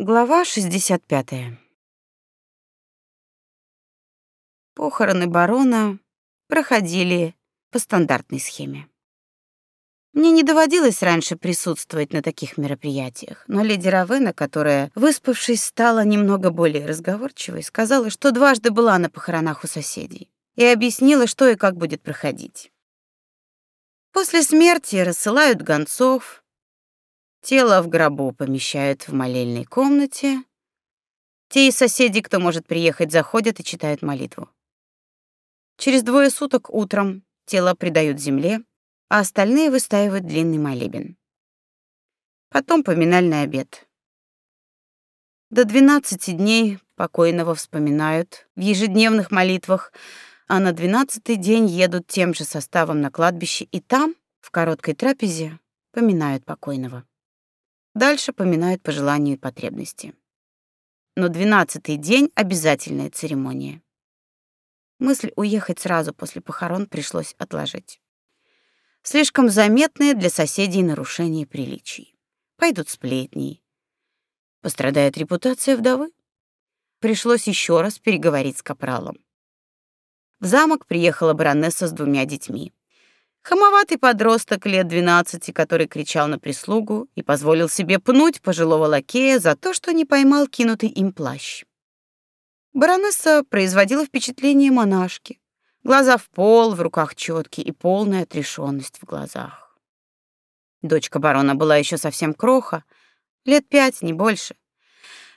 Глава 65. Похороны барона проходили по стандартной схеме. Мне не доводилось раньше присутствовать на таких мероприятиях, но леди Равена, которая, выспавшись, стала немного более разговорчивой, сказала, что дважды была на похоронах у соседей и объяснила, что и как будет проходить. После смерти рассылают гонцов, Тело в гробу помещают в молельной комнате. Те из соседей, кто может приехать, заходят и читают молитву. Через двое суток утром тело предают земле, а остальные выстаивают длинный молебен. Потом поминальный обед. До 12 дней покойного вспоминают в ежедневных молитвах, а на двенадцатый день едут тем же составом на кладбище и там, в короткой трапезе, поминают покойного. Дальше поминают по желанию и потребности. Но двенадцатый день — обязательная церемония. Мысль уехать сразу после похорон пришлось отложить. Слишком заметные для соседей нарушения приличий. Пойдут сплетни. Пострадает репутация вдовы. Пришлось еще раз переговорить с капралом. В замок приехала баронесса с двумя детьми. Хамоватый подросток лет двенадцати, который кричал на прислугу и позволил себе пнуть пожилого лакея за то, что не поймал кинутый им плащ. Баронесса производила впечатление монашки. Глаза в пол, в руках четки и полная отрешенность в глазах. Дочка барона была еще совсем кроха, лет пять, не больше.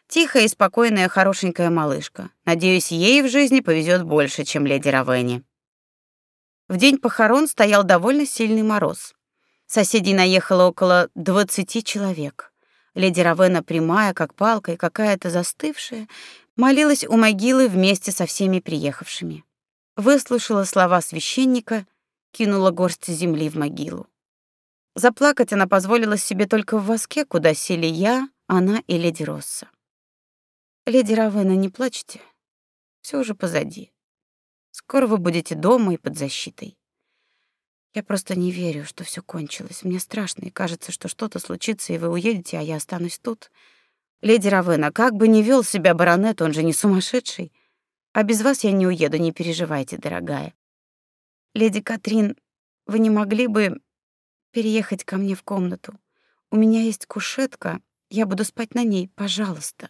Тихая и спокойная хорошенькая малышка. Надеюсь, ей в жизни повезет больше, чем леди Равенни. В день похорон стоял довольно сильный мороз. Соседей наехало около двадцати человек. Леди Равена, прямая, как палка, и какая-то застывшая, молилась у могилы вместе со всеми приехавшими. Выслушала слова священника, кинула горсть земли в могилу. Заплакать она позволила себе только в воске, куда сели я, она и леди Росса. Леди Равена, не плачьте. все уже позади. Скоро вы будете дома и под защитой. Я просто не верю, что все кончилось. Мне страшно, и кажется, что что-то случится, и вы уедете, а я останусь тут. Леди Равена, как бы ни вел себя баронет, он же не сумасшедший. А без вас я не уеду, не переживайте, дорогая. Леди Катрин, вы не могли бы переехать ко мне в комнату? У меня есть кушетка, я буду спать на ней, пожалуйста.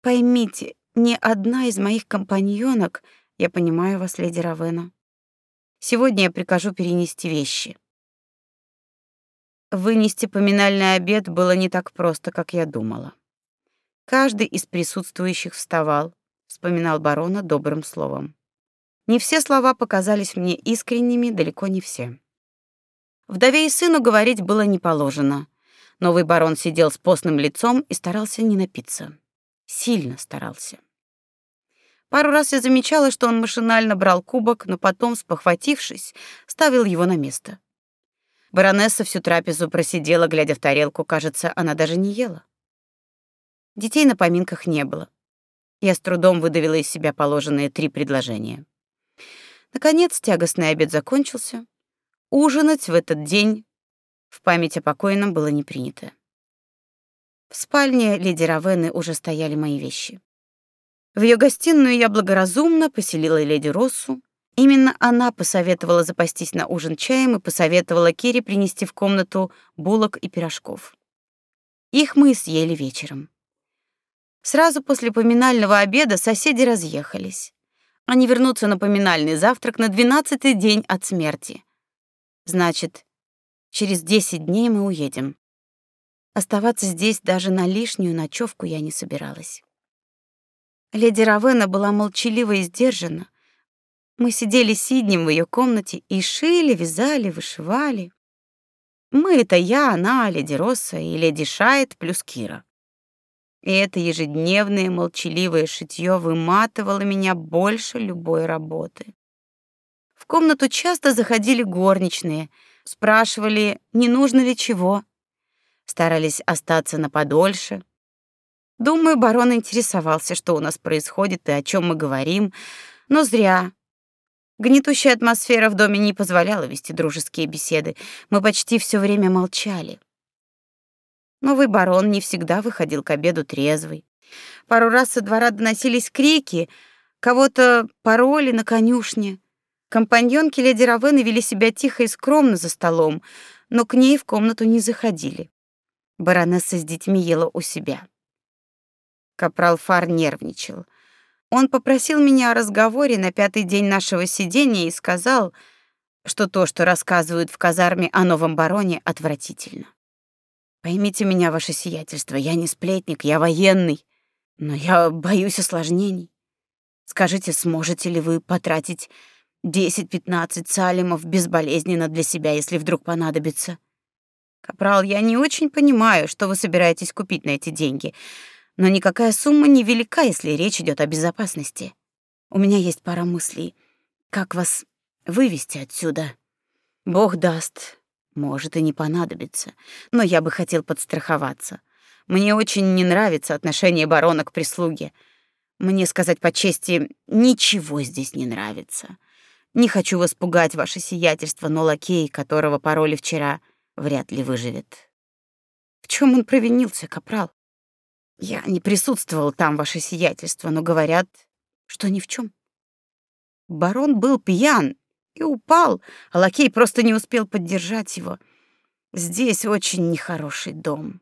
Поймите, ни одна из моих компаньонок — я понимаю вас, леди Равена. Сегодня я прикажу перенести вещи. Вынести поминальный обед было не так просто, как я думала. Каждый из присутствующих вставал, вспоминал барона добрым словом. Не все слова показались мне искренними, далеко не все. Вдове и сыну говорить было не положено. Новый барон сидел с постным лицом и старался не напиться. Сильно старался. Пару раз я замечала, что он машинально брал кубок, но потом, спохватившись, ставил его на место. Баронесса всю трапезу просидела, глядя в тарелку, кажется, она даже не ела. Детей на поминках не было. Я с трудом выдавила из себя положенные три предложения. Наконец, тягостный обед закончился. Ужинать в этот день в память о покойном было не принято. В спальне леди Равены уже стояли мои вещи. В ее гостиную я благоразумно поселила леди Россу. Именно она посоветовала запастись на ужин чаем и посоветовала Кире принести в комнату булок и пирожков. Их мы съели вечером. Сразу после поминального обеда соседи разъехались. Они вернутся на поминальный завтрак на двенадцатый день от смерти. Значит, через десять дней мы уедем. Оставаться здесь даже на лишнюю ночевку я не собиралась. Леди Равена была молчалива и сдержана. Мы сидели сиднем в ее комнате и шили, вязали, вышивали. Мы — это я, она, леди Росса и леди Шайт плюс Кира. И это ежедневное молчаливое шитье выматывало меня больше любой работы. В комнату часто заходили горничные, спрашивали, не нужно ли чего. Старались остаться на подольше, Думаю, барон интересовался, что у нас происходит и о чем мы говорим, но зря. Гнетущая атмосфера в доме не позволяла вести дружеские беседы. Мы почти все время молчали. Новый барон не всегда выходил к обеду трезвый. Пару раз со двора доносились крики, кого-то пороли на конюшне. Компаньонки леди Равены вели себя тихо и скромно за столом, но к ней в комнату не заходили. Баронесса с детьми ела у себя. Капрал Фар нервничал. Он попросил меня о разговоре на пятый день нашего сидения и сказал, что то, что рассказывают в казарме о новом бароне, отвратительно. Поймите меня, ваше сиятельство, я не сплетник, я военный, но я боюсь осложнений. Скажите, сможете ли вы потратить 10-15 салимов безболезненно для себя, если вдруг понадобится? Капрал, я не очень понимаю, что вы собираетесь купить на эти деньги, но никакая сумма не велика, если речь идет о безопасности. У меня есть пара мыслей. Как вас вывести отсюда? Бог даст, может и не понадобится, но я бы хотел подстраховаться. Мне очень не нравится отношение барона к прислуге. Мне сказать по чести, ничего здесь не нравится. Не хочу вас пугать, ваше сиятельство, но лакей, которого пароли вчера, вряд ли выживет. В чем он провинился, капрал? Я не присутствовал там, ваше сиятельство, но говорят, что ни в чем. Барон был пьян и упал, а лакей просто не успел поддержать его. Здесь очень нехороший дом.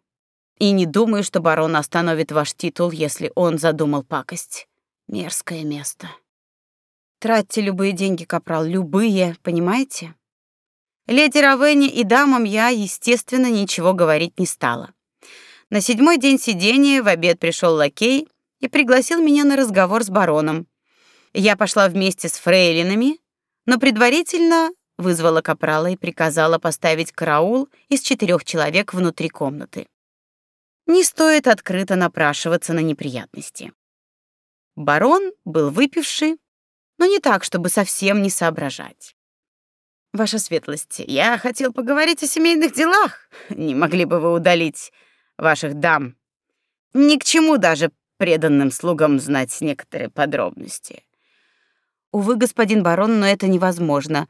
И не думаю, что барон остановит ваш титул, если он задумал пакость. Мерзкое место. Тратьте любые деньги, капрал, любые, понимаете? Леди Равене и дамам я, естественно, ничего говорить не стала. На седьмой день сидения в обед пришел лакей и пригласил меня на разговор с бароном. Я пошла вместе с фрейлинами, но предварительно вызвала капрала и приказала поставить караул из четырех человек внутри комнаты. Не стоит открыто напрашиваться на неприятности. Барон был выпивший, но не так, чтобы совсем не соображать. Ваша светлость, я хотел поговорить о семейных делах. Не могли бы вы удалить ваших дам? Ни к чему даже преданным слугам знать некоторые подробности. Увы, господин барон, но это невозможно.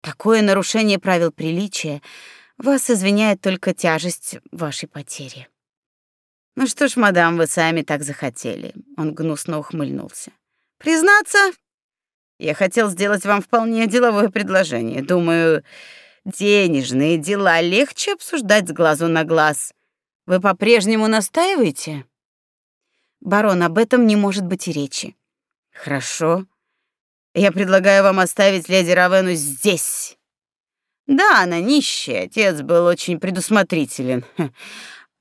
Такое нарушение правил приличия вас извиняет только тяжесть вашей потери. Ну что ж, мадам, вы сами так захотели. Он гнусно ухмыльнулся. Признаться, я хотел сделать вам вполне деловое предложение. Думаю, денежные дела легче обсуждать с глазу на глаз. Вы по-прежнему настаиваете? Барон, об этом не может быть и речи. Хорошо. Я предлагаю вам оставить леди Равену здесь. Да, она нищая, отец был очень предусмотрителен.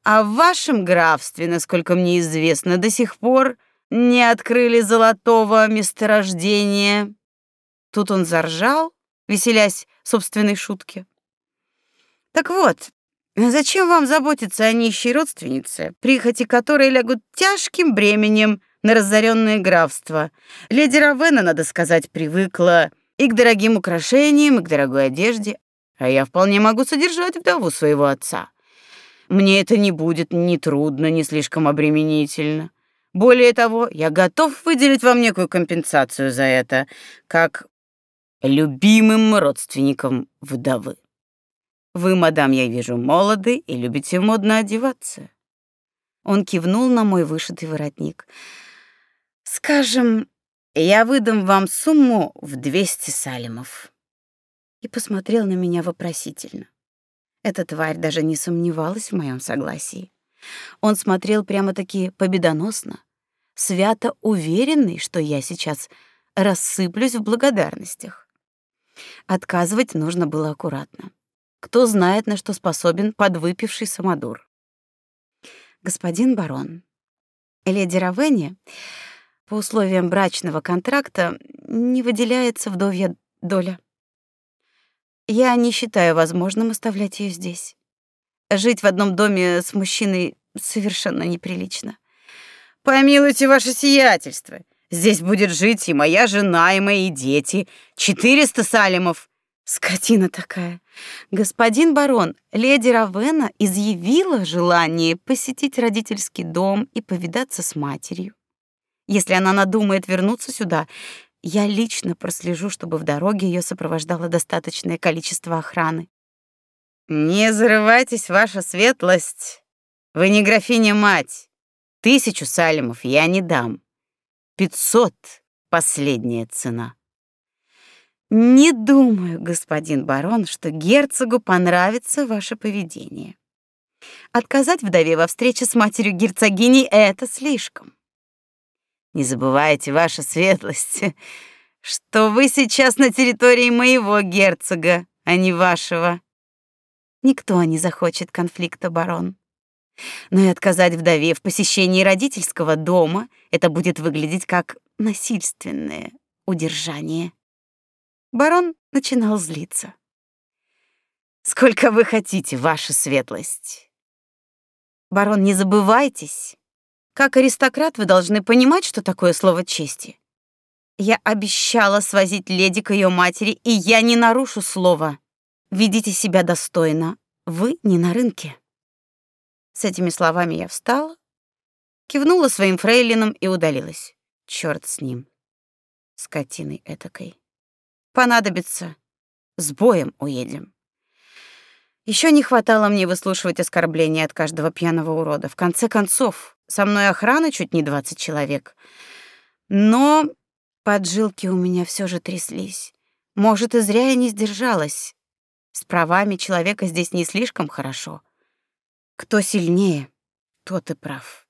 А в вашем графстве, насколько мне известно, до сих пор не открыли золотого месторождения. Тут он заржал, веселясь собственной шутке. Так вот, зачем вам заботиться о нищей родственнице, прихоти которой лягут тяжким бременем на разоренное графство. Леди Равена, надо сказать, привыкла и к дорогим украшениям, и к дорогой одежде, а я вполне могу содержать вдову своего отца. Мне это не будет ни трудно, ни слишком обременительно. Более того, я готов выделить вам некую компенсацию за это, как любимым родственникам вдовы. Вы, мадам, я вижу, молоды и любите модно одеваться. Он кивнул на мой вышитый воротник. Скажем, я выдам вам сумму в 200 салимов. И посмотрел на меня вопросительно. Эта тварь даже не сомневалась в моем согласии. Он смотрел прямо-таки победоносно, свято уверенный, что я сейчас рассыплюсь в благодарностях. Отказывать нужно было аккуратно. Кто знает, на что способен подвыпивший самодур. Господин барон, леди Равенни по условиям брачного контракта не выделяется вдовья доля. Я не считаю возможным оставлять ее здесь. Жить в одном доме с мужчиной совершенно неприлично. Помилуйте ваше сиятельство. Здесь будет жить и моя жена, и мои дети. Четыреста салимов. Скотина такая. Господин барон, леди Равена изъявила желание посетить родительский дом и повидаться с матерью. Если она надумает вернуться сюда, я лично прослежу, чтобы в дороге ее сопровождало достаточное количество охраны. Не зарывайтесь, ваша светлость. Вы не графиня-мать. Тысячу салимов я не дам. Пятьсот — последняя цена. Не думаю, господин барон, что герцогу понравится ваше поведение. Отказать вдове во встрече с матерью герцогини — это слишком. Не забывайте, ваша светлость, что вы сейчас на территории моего герцога, а не вашего. Никто не захочет конфликта, барон. Но и отказать вдове в посещении родительского дома это будет выглядеть как насильственное удержание. Барон начинал злиться. Сколько вы хотите, ваша светлость? Барон, не забывайтесь. Как аристократ вы должны понимать, что такое слово чести. Я обещала свозить леди к ее матери, и я не нарушу слова. Ведите себя достойно. Вы не на рынке. С этими словами я встала, кивнула своим фрейлинам и удалилась. Черт с ним. Скотиной этакой. Понадобится. С боем уедем. Еще не хватало мне выслушивать оскорбления от каждого пьяного урода. В конце концов, со мной охрана чуть не 20 человек. Но поджилки у меня все же тряслись. Может, и зря я не сдержалась. С правами человека здесь не слишком хорошо. Кто сильнее, тот и прав.